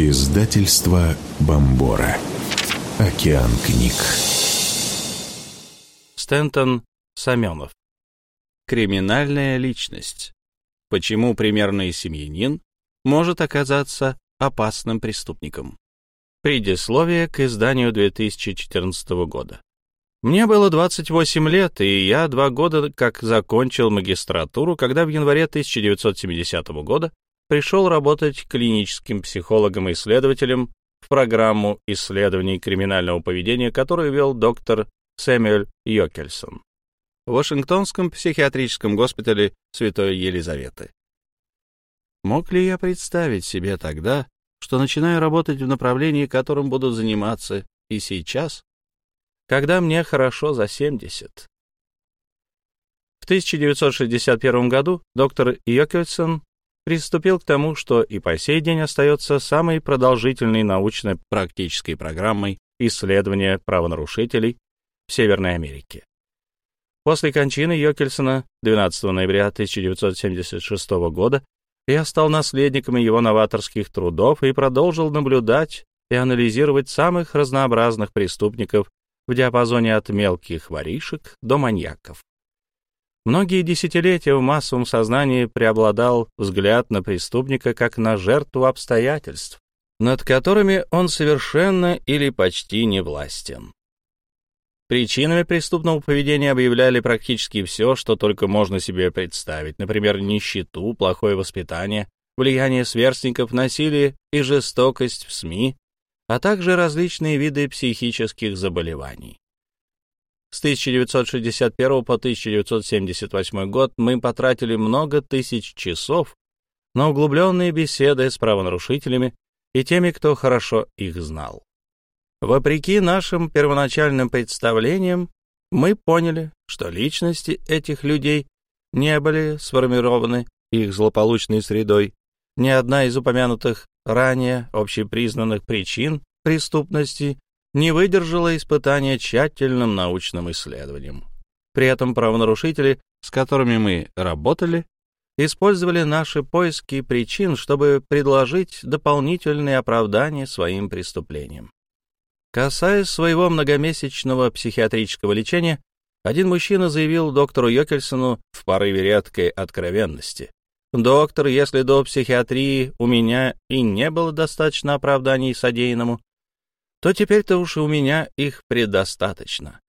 Издательство Бомбора. Океан книг. Стентон Саменов. Криминальная личность. Почему примерный семьянин может оказаться опасным преступником? Предисловие к изданию 2014 года. Мне было 28 лет, и я два года как закончил магистратуру, когда в январе 1970 года пришел работать клиническим психологом и исследователем в программу исследований криминального поведения, которую вел доктор Сэмюэль Йокельсон в Вашингтонском психиатрическом госпитале Святой Елизаветы. Мог ли я представить себе тогда, что начинаю работать в направлении, которым буду заниматься и сейчас, когда мне хорошо за 70? В 1961 году доктор Йокельсон приступил к тому, что и по сей день остается самой продолжительной научно-практической программой исследования правонарушителей в Северной Америке. После кончины Йокельсона 12 ноября 1976 года я стал наследником его новаторских трудов и продолжил наблюдать и анализировать самых разнообразных преступников в диапазоне от мелких воришек до маньяков. Многие десятилетия в массовом сознании преобладал взгляд на преступника как на жертву обстоятельств, над которыми он совершенно или почти не властен. Причинами преступного поведения объявляли практически все, что только можно себе представить, например, нищету, плохое воспитание, влияние сверстников, насилие и жестокость в СМИ, а также различные виды психических заболеваний. С 1961 по 1978 год мы потратили много тысяч часов на углубленные беседы с правонарушителями и теми, кто хорошо их знал. Вопреки нашим первоначальным представлениям, мы поняли, что личности этих людей не были сформированы их злополучной средой. Ни одна из упомянутых ранее общепризнанных причин преступности не выдержала испытания тщательным научным исследованием. При этом правонарушители, с которыми мы работали, использовали наши поиски причин, чтобы предложить дополнительные оправдания своим преступлениям. Касаясь своего многомесячного психиатрического лечения, один мужчина заявил доктору Йокельсону в порыве редкой откровенности. «Доктор, если до психиатрии у меня и не было достаточно оправданий содеянному, то теперь-то уж у меня их предостаточно.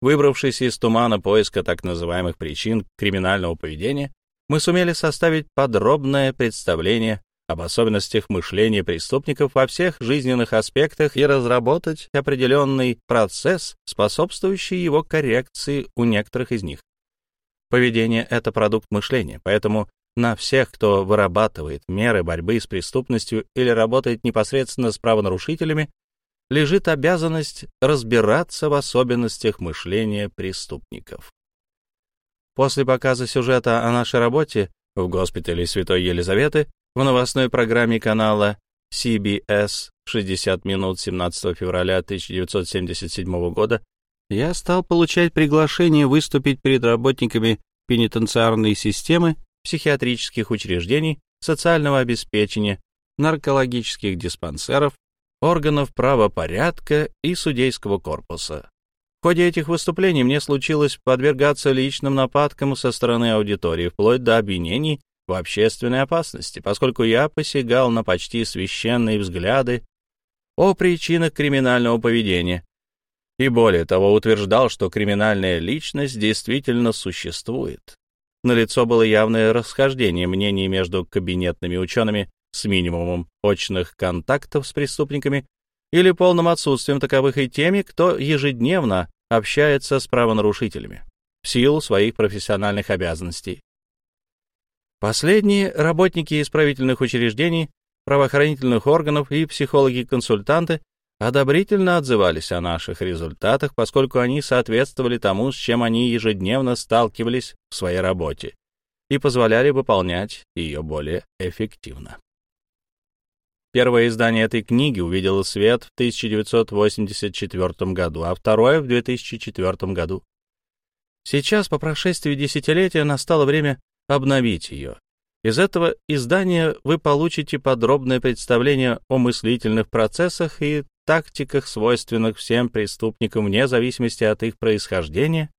Выбравшись из тумана поиска так называемых причин криминального поведения, мы сумели составить подробное представление об особенностях мышления преступников во всех жизненных аспектах и разработать определенный процесс, способствующий его коррекции у некоторых из них. Поведение — это продукт мышления, поэтому на всех, кто вырабатывает меры борьбы с преступностью или работает непосредственно с правонарушителями, лежит обязанность разбираться в особенностях мышления преступников. После показа сюжета о нашей работе в госпитале Святой Елизаветы в новостной программе канала CBS 60 минут 17 февраля 1977 года я стал получать приглашение выступить перед работниками пенитенциарной системы, психиатрических учреждений, социального обеспечения, наркологических диспансеров, органов правопорядка и судейского корпуса. В ходе этих выступлений мне случилось подвергаться личным нападкам со стороны аудитории, вплоть до обвинений в общественной опасности, поскольку я посягал на почти священные взгляды о причинах криминального поведения и более того утверждал, что криминальная личность действительно существует. Налицо было явное расхождение мнений между кабинетными учеными с минимумом очных контактов с преступниками или полным отсутствием таковых и теми, кто ежедневно общается с правонарушителями в силу своих профессиональных обязанностей. Последние работники исправительных учреждений, правоохранительных органов и психологи-консультанты одобрительно отзывались о наших результатах, поскольку они соответствовали тому, с чем они ежедневно сталкивались в своей работе и позволяли выполнять ее более эффективно. Первое издание этой книги увидело свет в 1984 году, а второе — в 2004 году. Сейчас, по прошествии десятилетия, настало время обновить ее. Из этого издания вы получите подробное представление о мыслительных процессах и тактиках, свойственных всем преступникам вне зависимости от их происхождения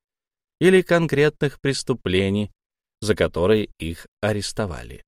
или конкретных преступлений, за которые их арестовали.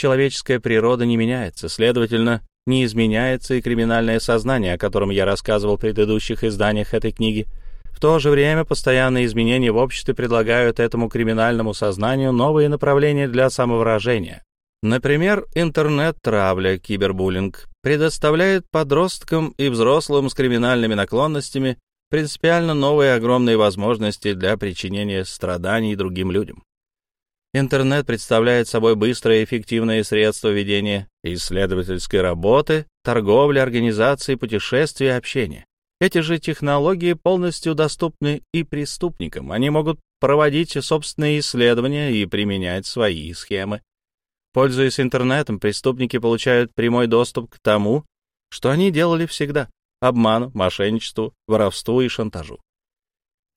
Человеческая природа не меняется, следовательно, не изменяется и криминальное сознание, о котором я рассказывал в предыдущих изданиях этой книги — в то же время постоянные изменения в обществе предлагают этому криминальному сознанию новые направления для самовыражения. Например, интернет-травля, кибербуллинг предоставляет подросткам и взрослым с криминальными наклонностями принципиально новые огромные возможности для причинения страданий другим людям. Интернет представляет собой быстрое и эффективное средство ведения исследовательской работы, торговли, организации, путешествий и общения. Эти же технологии полностью доступны и преступникам. Они могут проводить собственные исследования и применять свои схемы. Пользуясь интернетом, преступники получают прямой доступ к тому, что они делали всегда — обману, мошенничеству, воровству и шантажу.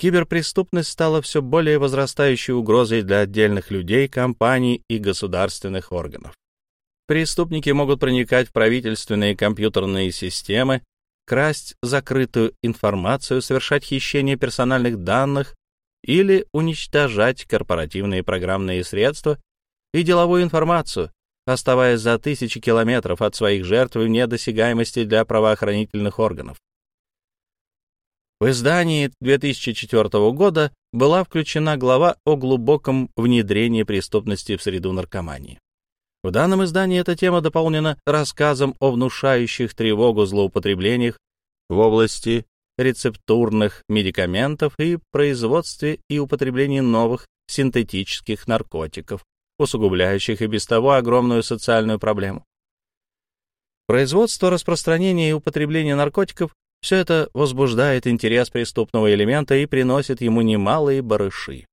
Киберпреступность стала все более возрастающей угрозой для отдельных людей, компаний и государственных органов. Преступники могут проникать в правительственные компьютерные системы, красть закрытую информацию, совершать хищение персональных данных или уничтожать корпоративные программные средства и деловую информацию, оставаясь за тысячи километров от своих жертв вне досягаемости для правоохранительных органов. В издании 2004 года была включена глава о глубоком внедрении преступности в среду наркомании. В данном издании эта тема дополнена рассказом о внушающих тревогу злоупотреблениях в области рецептурных медикаментов и производстве и употреблении новых синтетических наркотиков, усугубляющих и без того огромную социальную проблему. Производство, распространение и употребление наркотиков — все это возбуждает интерес преступного элемента и приносит ему немалые барыши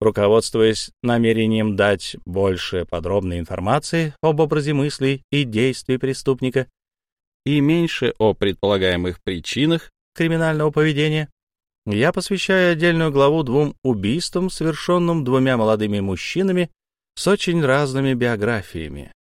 руководствуясь намерением дать больше подробной информации об образе мыслей и действий преступника и меньше о предполагаемых причинах криминального поведения, я посвящаю отдельную главу двум убийствам, совершенным двумя молодыми мужчинами с очень разными биографиями.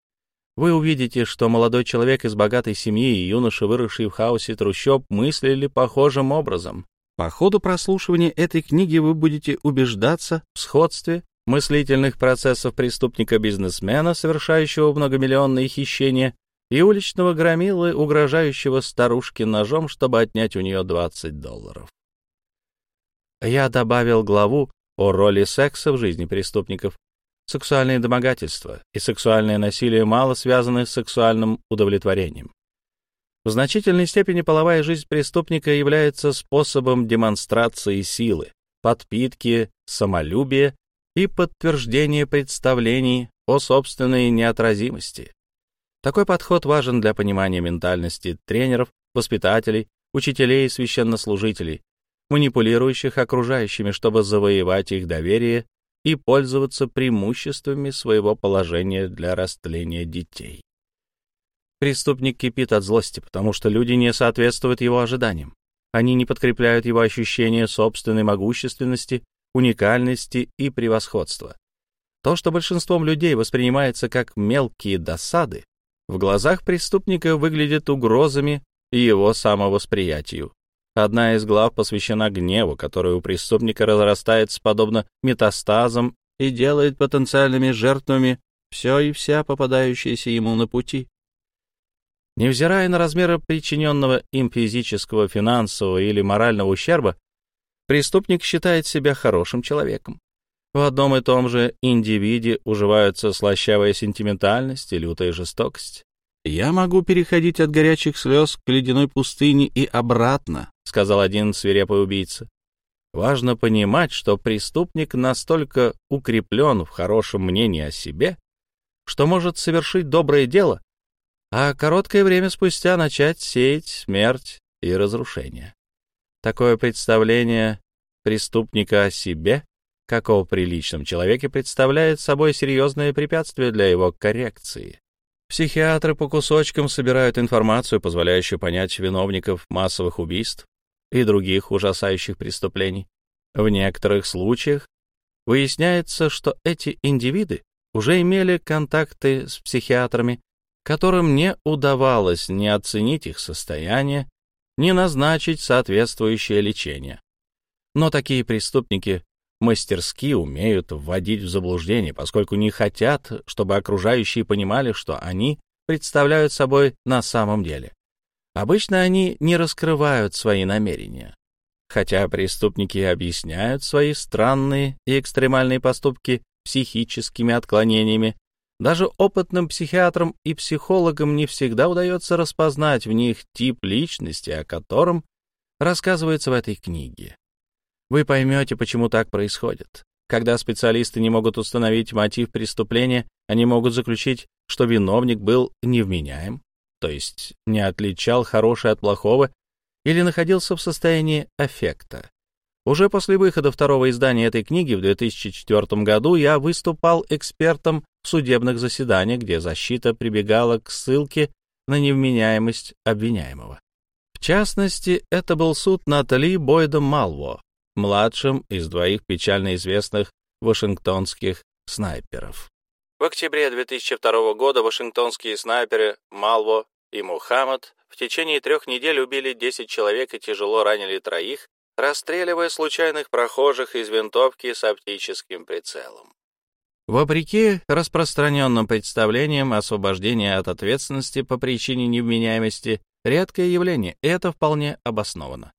Вы увидите, что молодой человек из богатой семьи и юноша, выросший в хаосе трущоб, мыслили похожим образом. По ходу прослушивания этой книги вы будете убеждаться в сходстве мыслительных процессов преступника-бизнесмена, совершающего многомиллионные хищения, и уличного громилы, угрожающего старушке ножом, чтобы отнять у нее 20 долларов. Я добавил главу о роли секса в жизни преступников. Сексуальные домогательства и сексуальное насилие мало связаны с сексуальным удовлетворением. В значительной степени половая жизнь преступника является способом демонстрации силы, подпитки самолюбия и подтверждения представлений о собственной неотразимости. Такой подход важен для понимания ментальности тренеров, воспитателей, учителей и священнослужителей, манипулирующих окружающими, чтобы завоевать их доверие и пользоваться преимуществами своего положения для растления детей. Преступник кипит от злости, потому что люди не соответствуют его ожиданиям. Они не подкрепляют его ощущение собственной могущественности, уникальности и превосходства. То, что большинством людей воспринимается как мелкие досады, в глазах преступника выглядит угрозами его самовосприятию. Одна из глав посвящена гневу, который у преступника разрастается подобно метастазам и делает потенциальными жертвами все и вся попадающиеся ему на пути. Невзирая на размеры причиненного им физического, финансового или морального ущерба, преступник считает себя хорошим человеком. В одном и том же индивиде уживаются слащавая сентиментальность и лютая жестокость. «Я могу переходить от горячих слез к ледяной пустыне и обратно», — сказал один свирепый убийца. Важно понимать, что преступник настолько укреплен в хорошем мнении о себе, что может совершить доброе дело, а короткое время спустя начать сеять смерть и разрушение. Такое представление преступника о себе, как о приличном человеке, представляет собой серьезное препятствие для его коррекции. Психиатры по кусочкам собирают информацию, позволяющую понять виновников массовых убийств и других ужасающих преступлений. В некоторых случаях выясняется, что эти индивиды уже имели контакты с психиатрами, которым не удавалось ни оценить их состояние, ни назначить соответствующее лечение. Но такие преступники мастерски умеют вводить в заблуждение, поскольку не хотят, чтобы окружающие понимали, что они представляют собой на самом деле. Обычно они не раскрывают свои намерения. Хотя преступники объясняют свои странные и экстремальные поступки психическими отклонениями, даже опытным психиатрам и психологам не всегда удается распознать в них тип личности, о котором рассказывается в этой книге. Вы поймете, почему так происходит. Когда специалисты не могут установить мотив преступления, они могут заключить, что виновник был невменяем, то есть не отличал хорошее от плохого или находился в состоянии аффекта. Уже после выхода второго издания этой книги в 2004 году я выступал экспертом в судебных заседаниях, где защита прибегала к ссылке на невменяемость обвиняемого. В частности, это был суд Натали Бойда Малво, младшим из двоих печально известных вашингтонских снайперов. В октябре 2002 года вашингтонские снайперы Малво и Мухаммад в течение трех недель убили 10 человек и тяжело ранили троих, расстреливая случайных прохожих из винтовки с оптическим прицелом. Вопреки распространенным представлениям, освобождение от ответственности по причине невменяемости — редкое явление, и это вполне обосновано.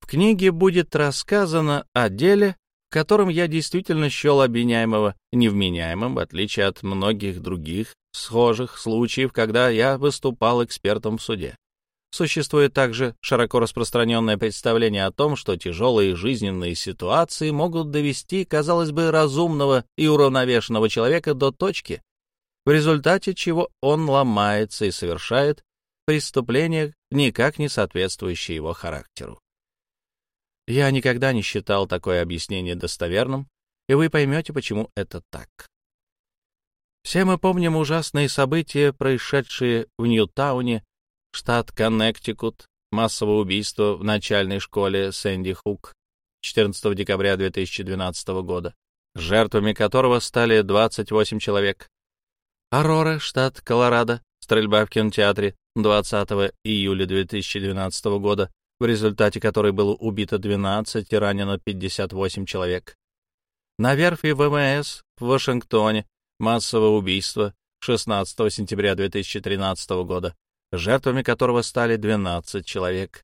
В книге будет рассказано о деле, в котором я действительно счел обвиняемого невменяемым, в отличие от многих других схожих случаев, когда я выступал экспертом в суде. Существует также широко распространенное представление о том, что тяжелые жизненные ситуации могут довести, казалось бы, разумного и уравновешенного человека до точки, в результате чего он ломается и совершает преступления, никак не соответствующие его характеру. Я никогда не считал такое объяснение достоверным, и вы поймете, почему это так. Все мы помним ужасные события, происшедшие в Ньютауне штат Коннектикут, массовое убийство в начальной школе Сэнди Хук 14 декабря 2012 года, жертвами которого стали 28 человек. Арора, штат Колорадо, стрельба в кинотеатре 20 июля 2012 года, в результате которой было убито 12 и ранено 58 человек. На верфи ВМС в Вашингтоне массовое убийство 16 сентября 2013 года, жертвами которого стали 12 человек,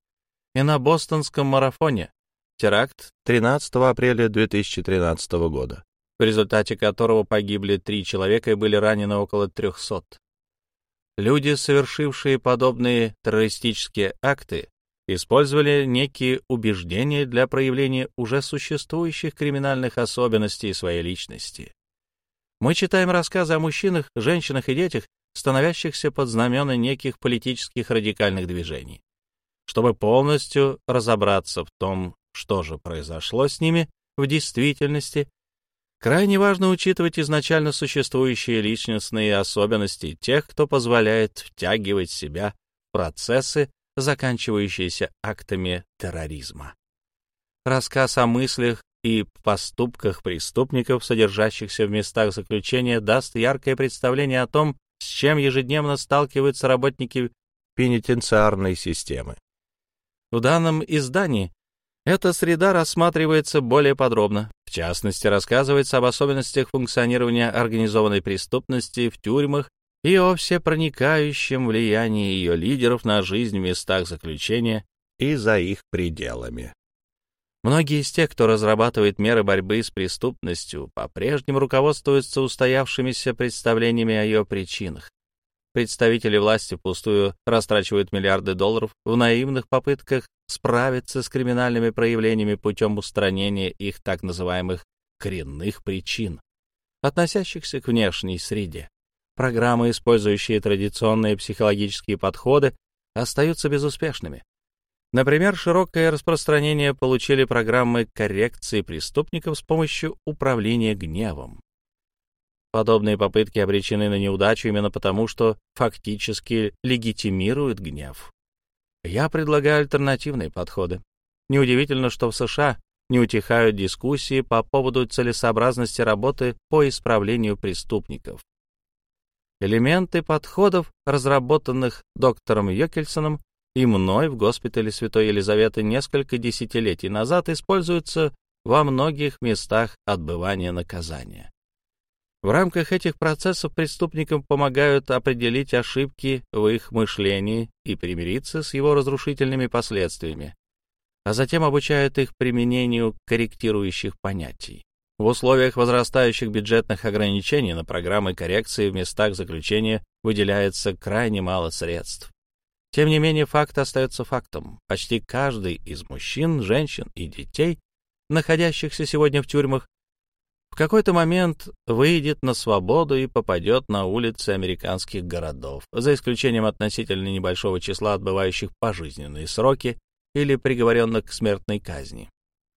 и на бостонском марафоне теракт 13 апреля 2013 года, в результате которого погибли три человека и были ранены около 300. Люди, совершившие подобные террористические акты, использовали некие убеждения для проявления уже существующих криминальных особенностей своей личности. Мы читаем рассказы о мужчинах, женщинах и детях, становящихся под знамена неких политических радикальных движений. Чтобы полностью разобраться в том, что же произошло с ними в действительности, крайне важно учитывать изначально существующие личностные особенности тех, кто позволяет втягивать себя в процессы, заканчивающиеся актами терроризма. Рассказ о мыслях и поступках преступников, содержащихся в местах заключения, даст яркое представление о том, с чем ежедневно сталкиваются работники пенитенциарной системы. В данном издании эта среда рассматривается более подробно. В частности, рассказывается об особенностях функционирования организованной преступности в тюрьмах и о всепроникающем влиянии ее лидеров на жизнь в местах заключения и за их пределами. Многие из тех, кто разрабатывает меры борьбы с преступностью, по-прежнему руководствуются устоявшимися представлениями о ее причинах. Представители власти пустую растрачивают миллиарды долларов в наивных попытках справиться с криминальными проявлениями путем устранения их так называемых коренных причин, относящихся к внешней среде. Программы, использующие традиционные психологические подходы, остаются безуспешными. Например, широкое распространение получили программы коррекции преступников с помощью управления гневом. Подобные попытки обречены на неудачу именно потому, что фактически легитимируют гнев. Я предлагаю альтернативные подходы. Неудивительно, что в США не утихают дискуссии по поводу целесообразности работы по исправлению преступников. Элементы подходов, разработанных доктором Йокельсоном и мной в госпитале Святой Елизаветы несколько десятилетий назад, используются во многих местах отбывания наказания. В рамках этих процессов преступникам помогают определить ошибки в их мышлении и примириться с его разрушительными последствиями, а затем обучают их применению корректирующих понятий. В условиях возрастающих бюджетных ограничений на программы коррекции в местах заключения выделяется крайне мало средств. Тем не менее, факт остается фактом. Почти каждый из мужчин, женщин и детей, находящихся сегодня в тюрьмах, в какой-то момент выйдет на свободу и попадет на улицы американских городов, за исключением относительно небольшого числа отбывающих пожизненные сроки или приговоренных к смертной казни.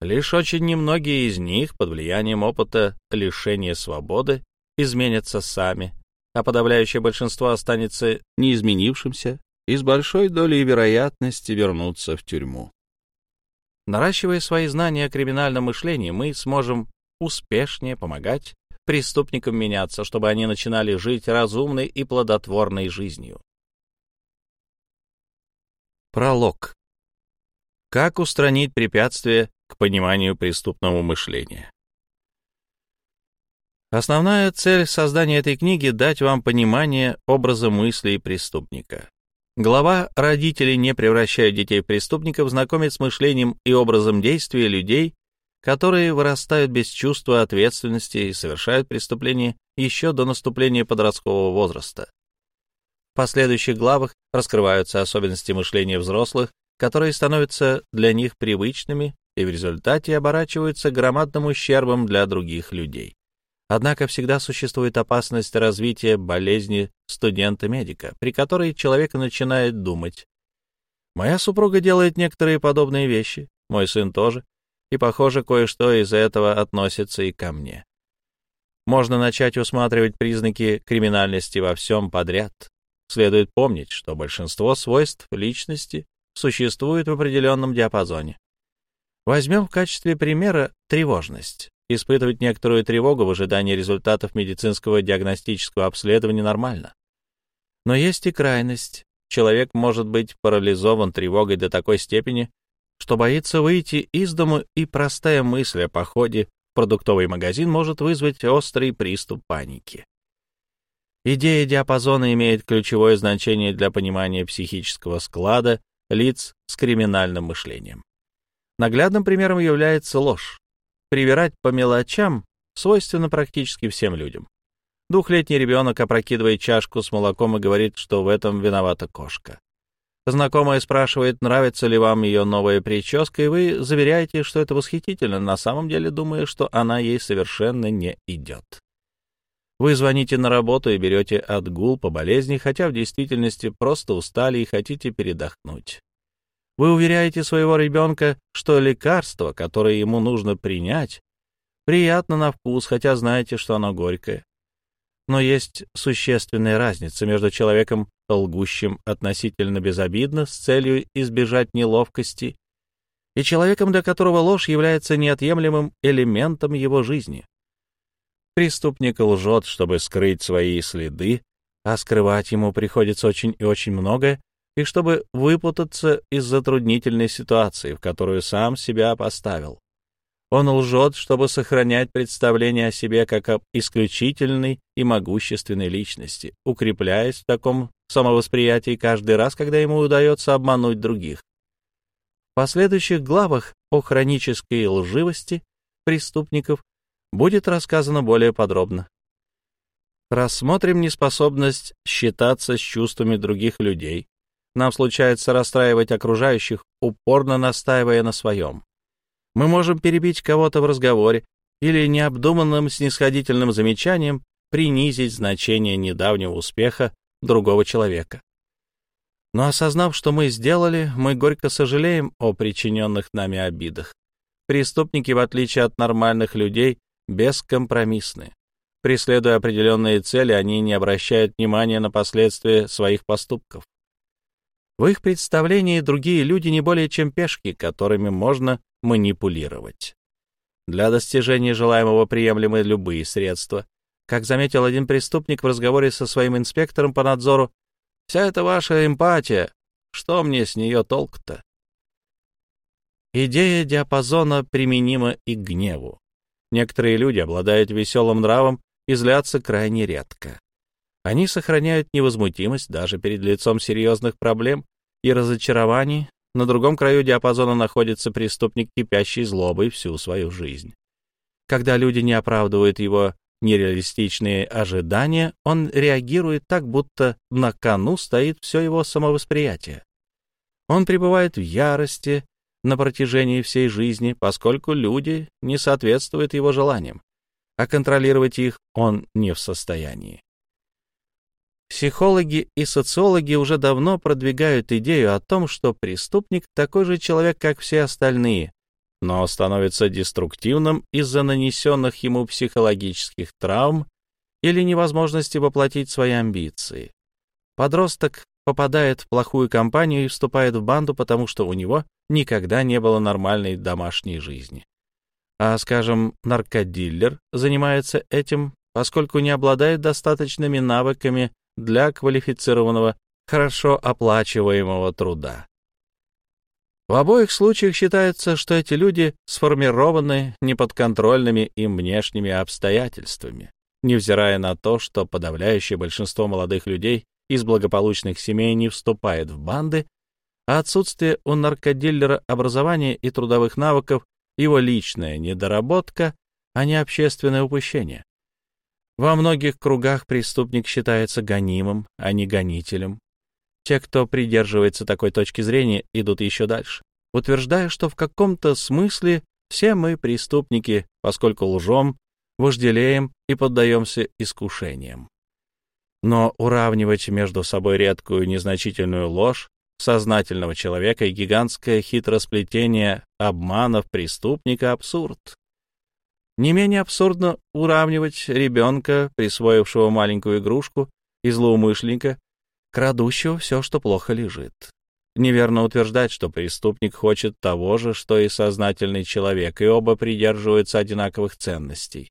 Лишь очень немногие из них под влиянием опыта лишения свободы изменятся сами, а подавляющее большинство останется неизменившимся и с большой долей вероятности вернуться в тюрьму. Наращивая свои знания о криминальном мышлении, мы сможем успешнее помогать преступникам меняться, чтобы они начинали жить разумной и плодотворной жизнью. Пролог. Как устранить препятствия к пониманию преступного мышления? Основная цель создания этой книги — дать вам понимание образа мыслей преступника. Глава «Родители не превращают детей в преступников» знакомит с мышлением и образом действия людей, которые вырастают без чувства ответственности и совершают преступления еще до наступления подросткового возраста. В последующих главах раскрываются особенности мышления взрослых, которые становятся для них привычными и в результате оборачиваются громадным ущербом для других людей. Однако всегда существует опасность развития болезни студента-медика, при которой человек начинает думать. Моя супруга делает некоторые подобные вещи, мой сын тоже, и, похоже, кое-что из этого относится и ко мне. Можно начать усматривать признаки криминальности во всем подряд. Следует помнить, что большинство свойств личности существует в определенном диапазоне. Возьмем в качестве примера тревожность. Испытывать некоторую тревогу в ожидании результатов медицинского диагностического обследования нормально. Но есть и крайность. Человек может быть парализован тревогой до такой степени, что боится выйти из дому, и простая мысль о походе в продуктовый магазин может вызвать острый приступ паники. Идея диапазона имеет ключевое значение для понимания психического склада лиц с криминальным мышлением. Наглядным примером является ложь. Привирать по мелочам свойственно практически всем людям. Двухлетний ребенок опрокидывает чашку с молоком и говорит, что в этом виновата кошка. Знакомая спрашивает, нравится ли вам ее новая прическа, и вы заверяете, что это восхитительно, на самом деле думая, что она ей совершенно не идет. Вы звоните на работу и берете отгул по болезни, хотя в действительности просто устали и хотите передохнуть. Вы уверяете своего ребенка, что лекарство, которое ему нужно принять, приятно на вкус, хотя знаете, что оно горькое. Но есть существенная разница между человеком, лгущим относительно безобидно с целью избежать неловкости, и человеком, для которого ложь является неотъемлемым элементом его жизни. Преступник лжет, чтобы скрыть свои следы, а скрывать ему приходится очень и очень многое, и чтобы выпутаться из затруднительной ситуации, в которую сам себя поставил. Он лжет, чтобы сохранять представление о себе как об исключительной и могущественной личности, укрепляясь в таком самовосприятии каждый раз, когда ему удается обмануть других. В последующих главах о хронической лживости преступников будет рассказано более подробно. Рассмотрим неспособность считаться с чувствами других людей. Нам случается расстраивать окружающих, упорно настаивая на своем. Мы можем перебить кого-то в разговоре или необдуманным снисходительным замечанием принизить значение недавнего успеха другого человека. Но осознав, что мы сделали, мы горько сожалеем о причиненных нами обидах. Преступники, в отличие от нормальных людей, бескомпромиссны. Преследуя определенные цели, они не обращают внимания на последствия своих поступков. В их представлении другие люди не более чем пешки, которыми можно манипулировать. Для достижения желаемого приемлемы любые средства. Как заметил один преступник в разговоре со своим инспектором по надзору, «Вся эта ваша эмпатия, что мне с нее толк-то?» Идея диапазона применима и к гневу. Некоторые люди обладают веселым нравом и злятся крайне редко. Они сохраняют невозмутимость даже перед лицом серьезных проблем и разочарований. На другом краю диапазона находится преступник, кипящий злобой всю свою жизнь. Когда люди не оправдывают его нереалистичные ожидания, он реагирует так, будто на кону стоит все его самовосприятие. Он пребывает в ярости на протяжении всей жизни, поскольку люди не соответствуют его желаниям, а контролировать их он не в состоянии. Психологи и социологи уже давно продвигают идею о том, что преступник такой же человек, как все остальные, но становится деструктивным из-за нанесенных ему психологических травм или невозможности воплотить свои амбиции. Подросток попадает в плохую компанию и вступает в банду, потому что у него никогда не было нормальной домашней жизни. А, скажем, наркодиллер занимается этим, поскольку не обладает достаточными навыками для квалифицированного, хорошо оплачиваемого труда. В обоих случаях считается, что эти люди сформированы неподконтрольными им внешними обстоятельствами, невзирая на то, что подавляющее большинство молодых людей из благополучных семей не вступает в банды, а отсутствие у наркодиллера образования и трудовых навыков его личная недоработка, а не общественное упущение. Во многих кругах преступник считается гонимым, а не гонителем. Те, кто придерживается такой точки зрения, идут еще дальше, утверждая, что в каком-то смысле все мы преступники, поскольку лжем, вожделеем и поддаемся искушениям. Но уравнивать между собой редкую незначительную ложь сознательного человека и гигантское хитросплетение обманов преступника — абсурд. Не менее абсурдно уравнивать ребенка, присвоившего маленькую игрушку, и злоумышленника, крадущего все, что плохо лежит. Неверно утверждать, что преступник хочет того же, что и сознательный человек, и оба придерживаются одинаковых ценностей.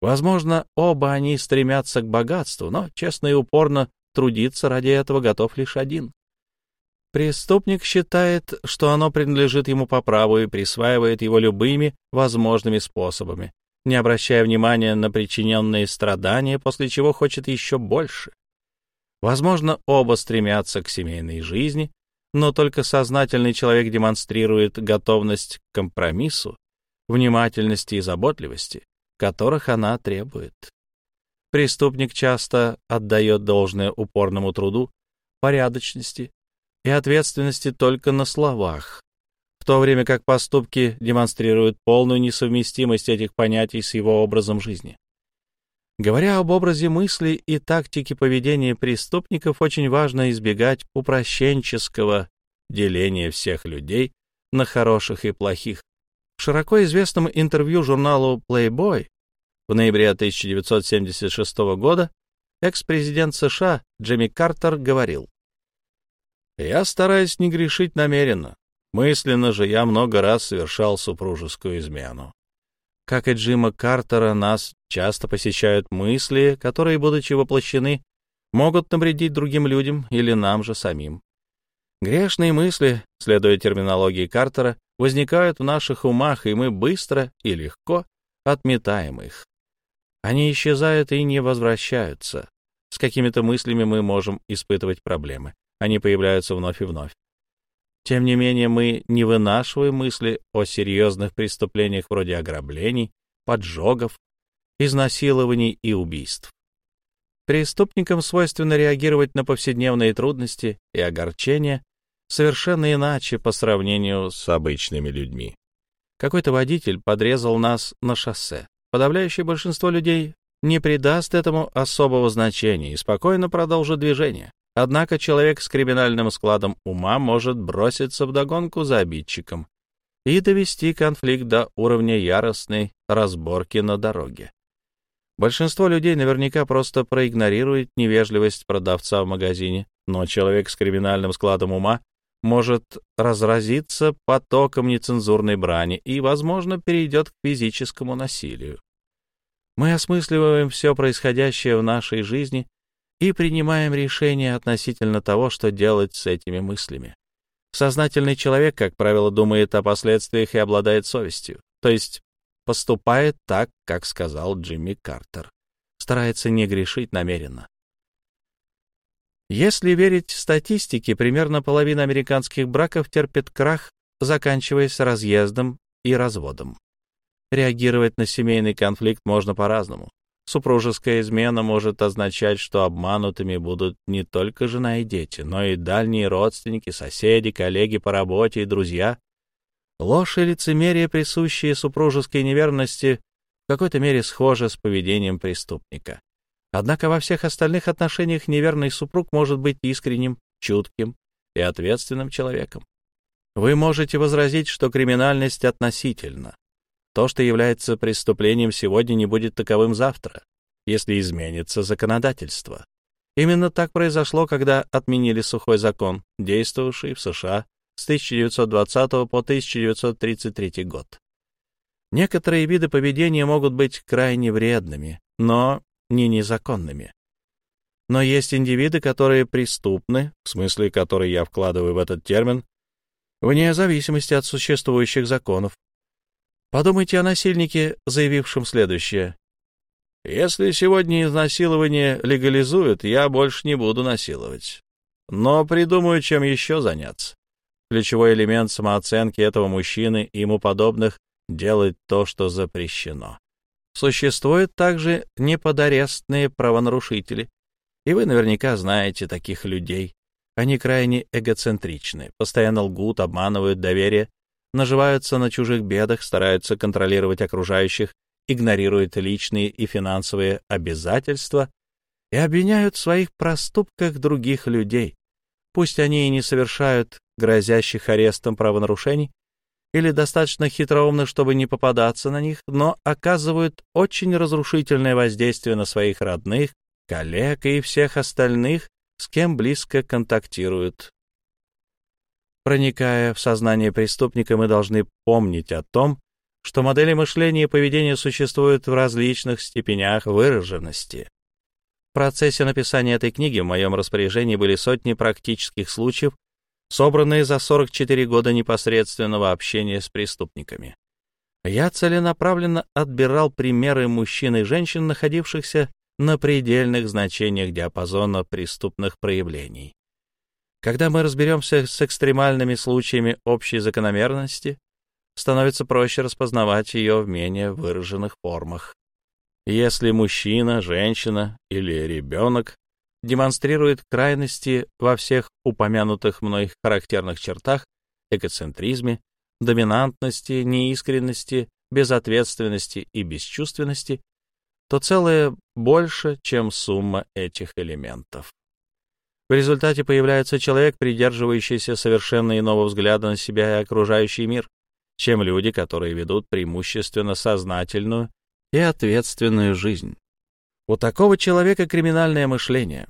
Возможно, оба они стремятся к богатству, но честно и упорно трудиться ради этого готов лишь один. Преступник считает, что оно принадлежит ему по праву и присваивает его любыми возможными способами, не обращая внимания на причиненные страдания, после чего хочет еще больше. Возможно, оба стремятся к семейной жизни, но только сознательный человек демонстрирует готовность к компромиссу, внимательности и заботливости, которых она требует. Преступник часто отдает должное упорному труду, порядочности, и ответственности только на словах, в то время как поступки демонстрируют полную несовместимость этих понятий с его образом жизни. Говоря об образе мысли и тактике поведения преступников, очень важно избегать упрощенческого деления всех людей на хороших и плохих. В широко известном интервью журналу Playboy в ноябре 1976 года экс-президент США Джимми Картер говорил, я стараюсь не грешить намеренно. Мысленно же я много раз совершал супружескую измену. Как и Джима Картера, нас часто посещают мысли, которые, будучи воплощены, могут навредить другим людям или нам же самим. Грешные мысли, следуя терминологии Картера, возникают в наших умах, и мы быстро и легко отметаем их. Они исчезают и не возвращаются. С какими-то мыслями мы можем испытывать проблемы они появляются вновь и вновь. Тем не менее, мы не вынашиваем мысли о серьезных преступлениях вроде ограблений, поджогов, изнасилований и убийств. Преступникам свойственно реагировать на повседневные трудности и огорчения совершенно иначе по сравнению с обычными людьми. Какой-то водитель подрезал нас на шоссе. Подавляющее большинство людей не придаст этому особого значения и спокойно продолжит движение. Однако человек с криминальным складом ума может броситься в догонку за обидчиком и довести конфликт до уровня яростной разборки на дороге. Большинство людей наверняка просто проигнорирует невежливость продавца в магазине, но человек с криминальным складом ума может разразиться потоком нецензурной брани и, возможно, перейдет к физическому насилию. Мы осмысливаем все происходящее в нашей жизни и принимаем решение относительно того, что делать с этими мыслями. Сознательный человек, как правило, думает о последствиях и обладает совестью, то есть поступает так, как сказал Джимми Картер, старается не грешить намеренно. Если верить статистике, примерно половина американских браков терпит крах, заканчиваясь разъездом и разводом. Реагировать на семейный конфликт можно по-разному. Супружеская измена может означать, что обманутыми будут не только жена и дети, но и дальние родственники, соседи, коллеги по работе и друзья. Ложь и лицемерие, присущие супружеской неверности, в какой-то мере схожи с поведением преступника. Однако во всех остальных отношениях неверный супруг может быть искренним, чутким и ответственным человеком. Вы можете возразить, что криминальность относительна. То, что является преступлением сегодня, не будет таковым завтра, если изменится законодательство. Именно так произошло, когда отменили сухой закон, действовавший в США с 1920 по 1933 год. Некоторые виды поведения могут быть крайне вредными, но не незаконными. Но есть индивиды, которые преступны, в смысле, который я вкладываю в этот термин, вне зависимости от существующих законов. Подумайте о насильнике, заявившем следующее. «Если сегодня изнасилование легализуют, я больше не буду насиловать. Но придумаю, чем еще заняться. Ключевой элемент самооценки этого мужчины и ему подобных — делать то, что запрещено. Существуют также неподарестные правонарушители, и вы наверняка знаете таких людей. Они крайне эгоцентричны, постоянно лгут, обманывают доверие, наживаются на чужих бедах, стараются контролировать окружающих, игнорируют личные и финансовые обязательства и обвиняют в своих проступках других людей. Пусть они и не совершают грозящих арестом правонарушений, или достаточно хитроумны, чтобы не попадаться на них, но оказывают очень разрушительное воздействие на своих родных, коллег и всех остальных, с кем близко контактируют. Проникая в сознание преступника, мы должны помнить о том, что модели мышления и поведения существуют в различных степенях выраженности. В процессе написания этой книги в моем распоряжении были сотни практических случаев, собранные за 44 года непосредственного общения с преступниками. Я целенаправленно отбирал примеры мужчин и женщин, находившихся на предельных значениях диапазона преступных проявлений. Когда мы разберемся с экстремальными случаями общей закономерности, становится проще распознавать ее в менее выраженных формах. Если мужчина, женщина или ребенок демонстрирует крайности во всех упомянутых мной характерных чертах, эгоцентризме, доминантности, неискренности, безответственности и бесчувственности, то целое больше, чем сумма этих элементов. В результате появляется человек, придерживающийся совершенно иного взгляда на себя и окружающий мир, чем люди, которые ведут преимущественно сознательную и ответственную жизнь. У такого человека криминальное мышление.